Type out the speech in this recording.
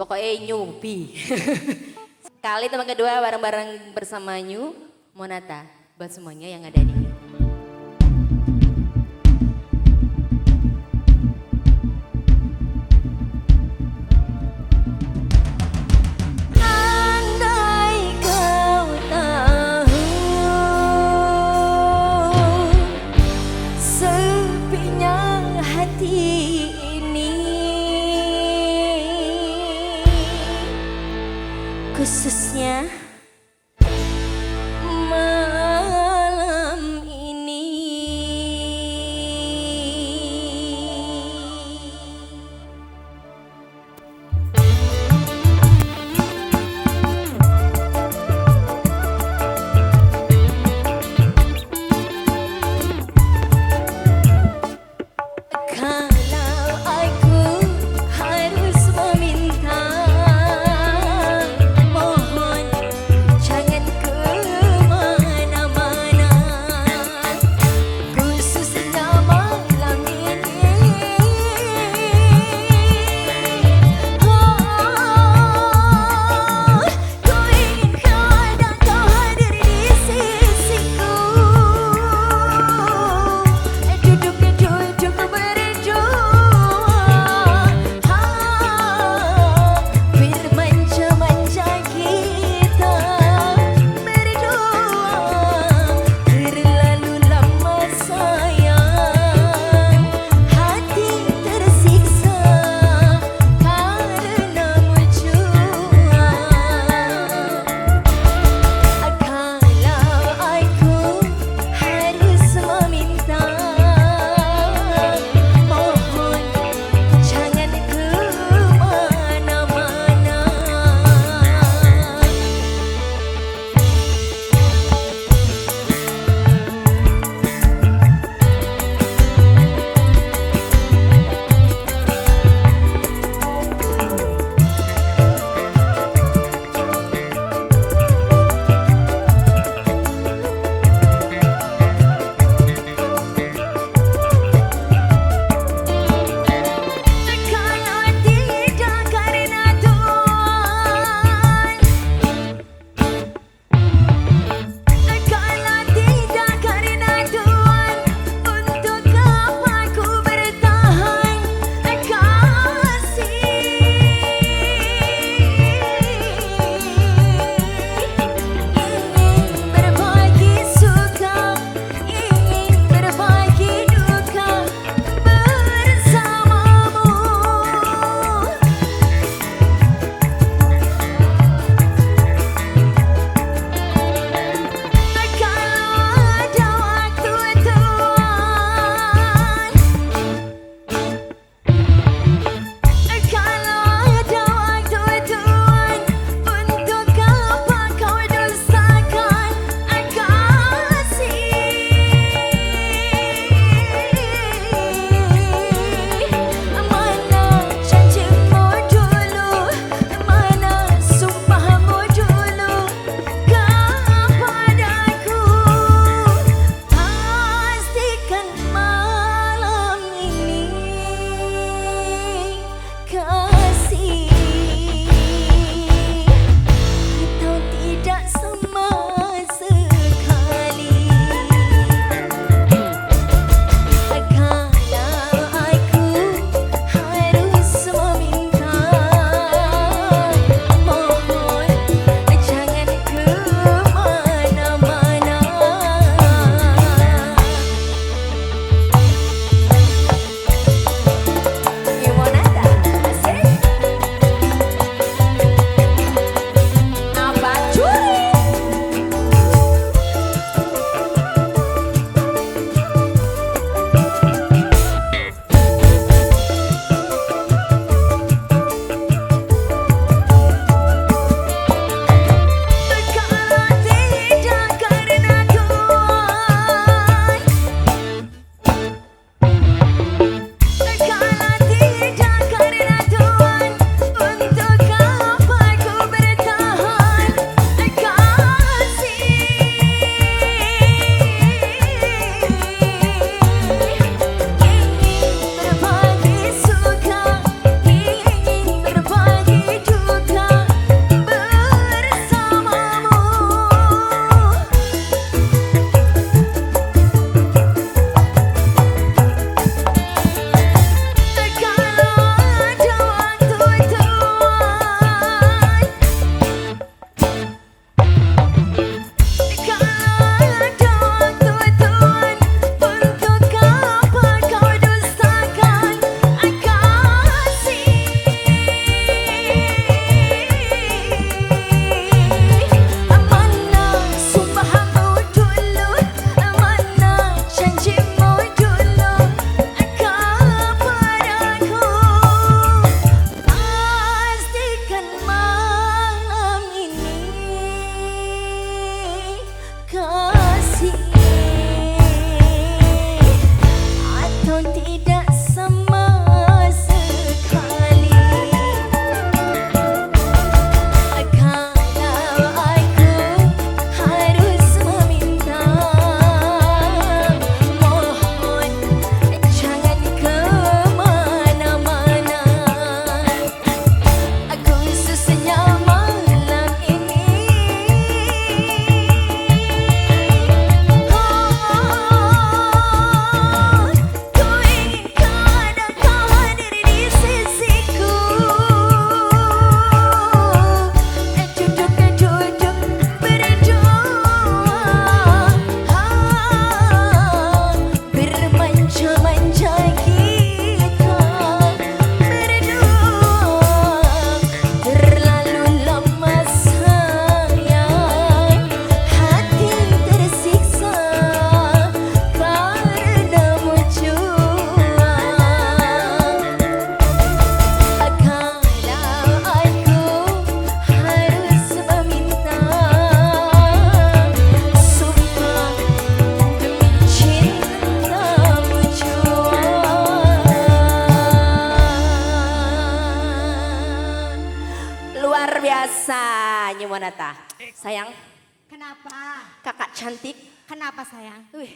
pokoknya nyubi. Kali teman kedua bareng-bareng bersama Nyu Monata buat semuanya yang ada di sini. 是啥 biasa Nyu Monata. Sayang, Kenapa? kakak cantik. Kenapa sayang? Wih,